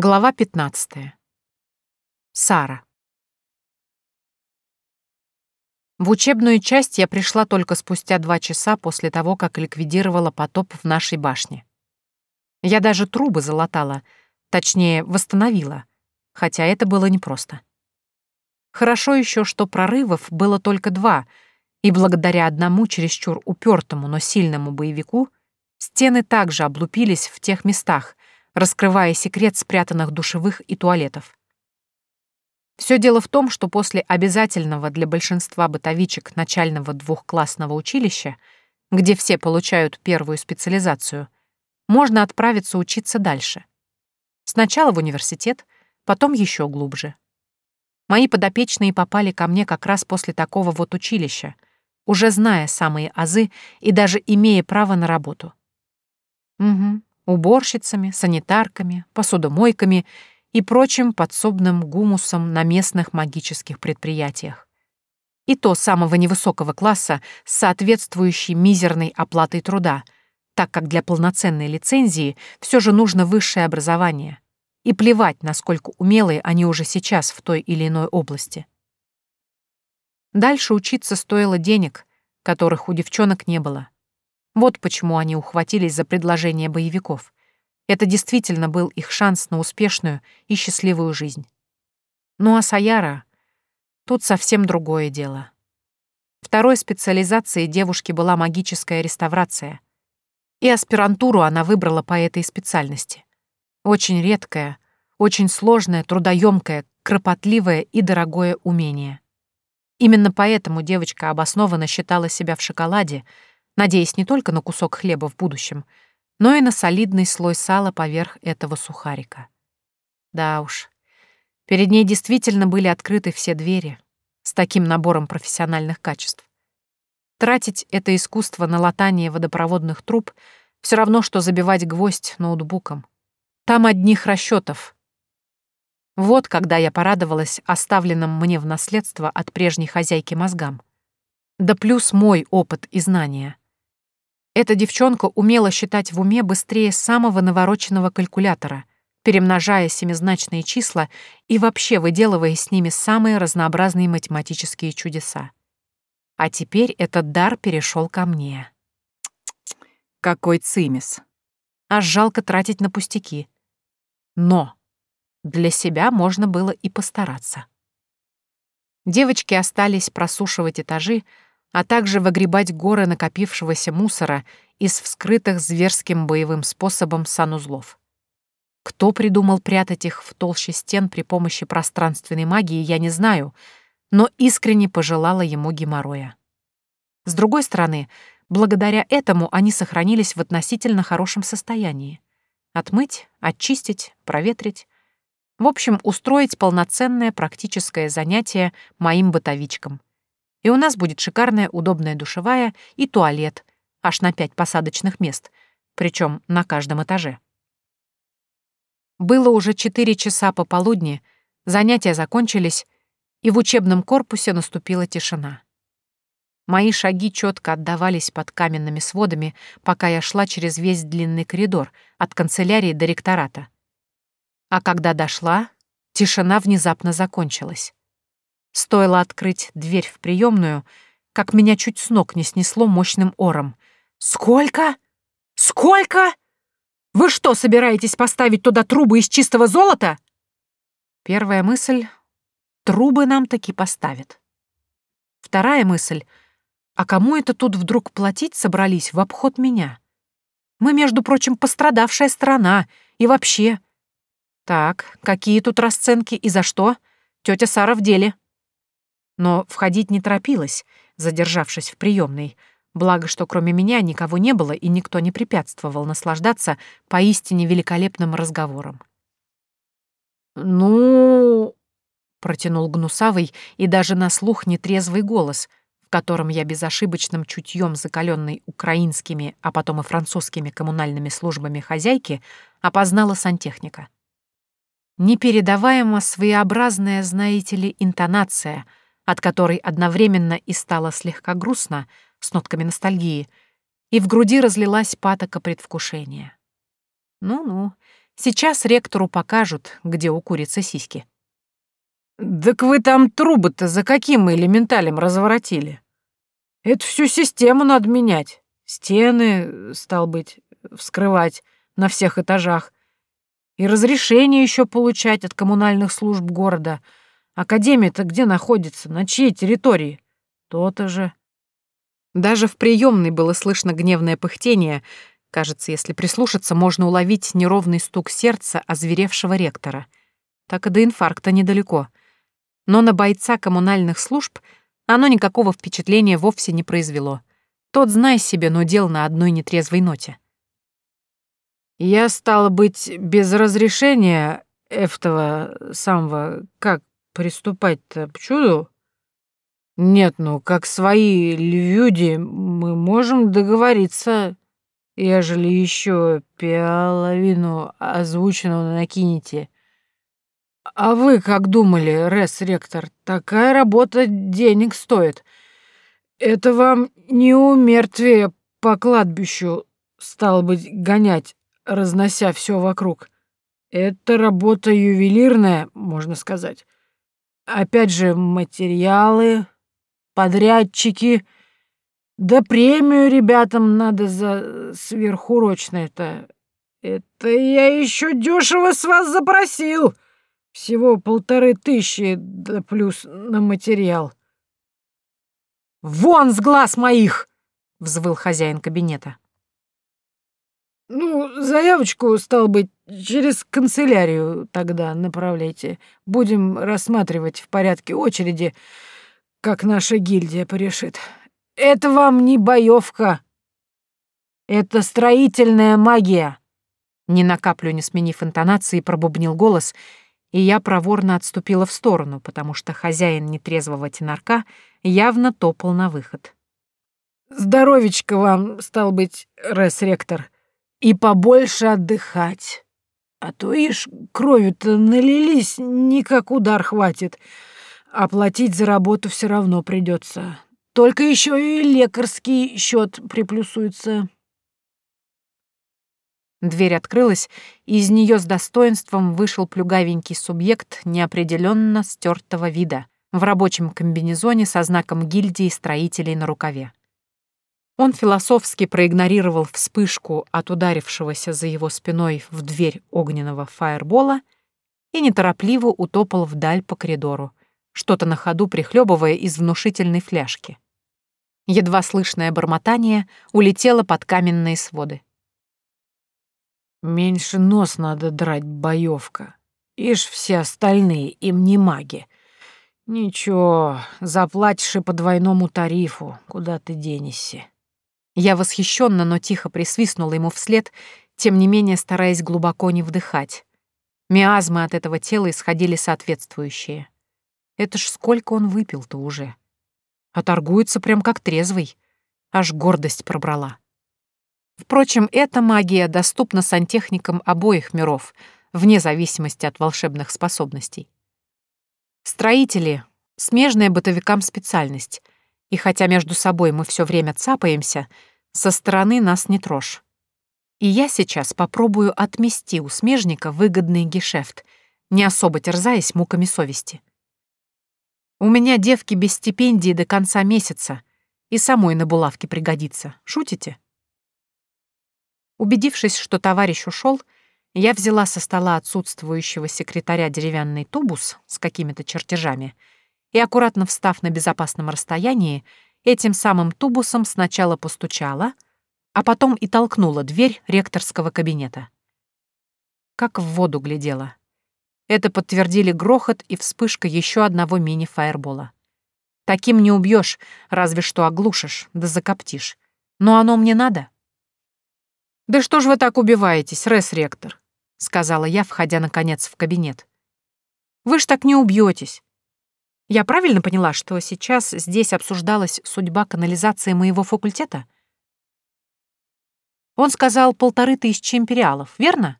Глава 15. Сара. В учебную часть я пришла только спустя два часа после того, как ликвидировала потоп в нашей башне. Я даже трубы залатала, точнее, восстановила, хотя это было непросто. Хорошо еще, что прорывов было только два, и благодаря одному чересчур упертому, но сильному боевику стены также облупились в тех местах, раскрывая секрет спрятанных душевых и туалетов. Все дело в том, что после обязательного для большинства бытовичек начального двухклассного училища, где все получают первую специализацию, можно отправиться учиться дальше. Сначала в университет, потом еще глубже. Мои подопечные попали ко мне как раз после такого вот училища, уже зная самые азы и даже имея право на работу. Угу уборщицами, санитарками, посудомойками и прочим подсобным гумусом на местных магических предприятиях. И то самого невысокого класса с соответствующей мизерной оплатой труда, так как для полноценной лицензии все же нужно высшее образование. И плевать, насколько умелые они уже сейчас в той или иной области. Дальше учиться стоило денег, которых у девчонок не было. Вот почему они ухватились за предложение боевиков. Это действительно был их шанс на успешную и счастливую жизнь. Ну а Саяра... Тут совсем другое дело. Второй специализацией девушки была магическая реставрация. И аспирантуру она выбрала по этой специальности. Очень редкое, очень сложное, трудоемкое, кропотливое и дорогое умение. Именно поэтому девочка обоснованно считала себя в шоколаде — надеясь не только на кусок хлеба в будущем, но и на солидный слой сала поверх этого сухарика. Да уж, перед ней действительно были открыты все двери с таким набором профессиональных качеств. Тратить это искусство на латание водопроводных труб все равно, что забивать гвоздь ноутбуком. Там одних расчетов. Вот когда я порадовалась оставленным мне в наследство от прежней хозяйки мозгам. Да плюс мой опыт и знания. Эта девчонка умела считать в уме быстрее самого навороченного калькулятора, перемножая семизначные числа и вообще выделывая с ними самые разнообразные математические чудеса. А теперь этот дар перешел ко мне. Какой цимис. Аж жалко тратить на пустяки. Но для себя можно было и постараться. Девочки остались просушивать этажи, а также выгребать горы накопившегося мусора из вскрытых зверским боевым способом санузлов. Кто придумал прятать их в толще стен при помощи пространственной магии, я не знаю, но искренне пожелала ему геморроя. С другой стороны, благодаря этому они сохранились в относительно хорошем состоянии. Отмыть, очистить, проветрить. В общем, устроить полноценное практическое занятие моим бытовичкам — и у нас будет шикарная удобная душевая и туалет, аж на пять посадочных мест, причем на каждом этаже. Было уже четыре часа пополудни, занятия закончились, и в учебном корпусе наступила тишина. Мои шаги четко отдавались под каменными сводами, пока я шла через весь длинный коридор от канцелярии до ректората. А когда дошла, тишина внезапно закончилась. Стоило открыть дверь в приемную, как меня чуть с ног не снесло мощным ором. «Сколько? Сколько? Вы что, собираетесь поставить туда трубы из чистого золота?» Первая мысль — трубы нам таки поставят. Вторая мысль — а кому это тут вдруг платить собрались в обход меня? Мы, между прочим, пострадавшая страна, и вообще... Так, какие тут расценки и за что? Тетя Сара в деле но входить не торопилась, задержавшись в приемной, благо что кроме меня никого не было и никто не препятствовал наслаждаться поистине великолепным разговором. «Ну...» — протянул гнусавый и даже на слух нетрезвый голос, в котором я безошибочным чутьем закаленной украинскими, а потом и французскими коммунальными службами хозяйки опознала сантехника. Непередаваемо своеобразная, знаете ли, интонация — от которой одновременно и стало слегка грустно, с нотками ностальгии, и в груди разлилась патока предвкушения. Ну-ну, Сейчас ректору покажут, где у курицы сиськи. «Так вы там трубы-то за каким элементалем разворотили? Это всю систему надо менять. Стены, стал быть, вскрывать на всех этажах. И разрешение еще получать от коммунальных служб города. Академия-то где находится? На чьей территории? То-то же». Даже в приемной было слышно гневное пыхтение. Кажется, если прислушаться, можно уловить неровный стук сердца озверевшего ректора. Так и до инфаркта недалеко — но на бойца коммунальных служб оно никакого впечатления вовсе не произвело. Тот, знай себе, но дел на одной нетрезвой ноте. «Я, стало быть, без разрешения этого самого, как приступать-то к чуду?» «Нет, ну, как свои люди, мы можем договориться, ежели еще половину озвученного накинете. «А вы как думали, Рес-ректор, такая работа денег стоит. Это вам не у мертвия по кладбищу, стал быть, гонять, разнося все вокруг. Это работа ювелирная, можно сказать. Опять же, материалы, подрядчики, да премию ребятам надо за сверхурочное-то. Это я еще дешево с вас запросил!» Всего полторы тысячи, да плюс на материал. «Вон с глаз моих!» — взвыл хозяин кабинета. «Ну, заявочку, стал быть, через канцелярию тогда направляйте. Будем рассматривать в порядке очереди, как наша гильдия порешит. Это вам не боевка. Это строительная магия!» Ни на каплю не сменив интонации, пробубнил голос — и я проворно отступила в сторону, потому что хозяин нетрезвого тенарка явно топал на выход. «Здоровечко вам, стал быть, рес-ректор, и побольше отдыхать. А то, ишь, кровью-то налились, никак удар хватит. Оплатить за работу все равно придется. Только еще и лекарский счет приплюсуется». Дверь открылась, и из нее с достоинством вышел плюгавенький субъект неопределенно стертого вида в рабочем комбинезоне со знаком гильдии строителей на рукаве. Он философски проигнорировал вспышку от ударившегося за его спиной в дверь огненного фаербола и неторопливо утопал вдаль по коридору, что-то на ходу прихлебывая из внушительной фляжки. Едва слышное бормотание улетело под каменные своды. Меньше нос надо драть, боевка. Ишь, все остальные им не маги. Ничего, заплатишь и по двойному тарифу, куда ты денешься. Я восхищенно, но тихо присвистнула ему вслед, тем не менее стараясь глубоко не вдыхать. Миазмы от этого тела исходили соответствующие. Это ж сколько он выпил-то уже. А торгуется прям как трезвый. Аж гордость пробрала. Впрочем, эта магия доступна сантехникам обоих миров, вне зависимости от волшебных способностей. Строители — смежная бытовикам специальность, и хотя между собой мы все время цапаемся, со стороны нас не трожь. И я сейчас попробую отмести у смежника выгодный гешефт, не особо терзаясь муками совести. У меня девки без стипендии до конца месяца, и самой на булавке пригодится. Шутите? Убедившись, что товарищ ушел, я взяла со стола отсутствующего секретаря деревянный тубус с какими-то чертежами и, аккуратно встав на безопасном расстоянии, этим самым тубусом сначала постучала, а потом и толкнула дверь ректорского кабинета. Как в воду глядела. Это подтвердили грохот и вспышка еще одного мини-фаербола. Таким не убьешь, разве что оглушишь, да закоптишь. Но оно мне надо. «Да что ж вы так убиваетесь, Рес-ректор?» — сказала я, входя, наконец, в кабинет. «Вы ж так не убьетесь. Я правильно поняла, что сейчас здесь обсуждалась судьба канализации моего факультета?» Он сказал полторы тысячи империалов, верно?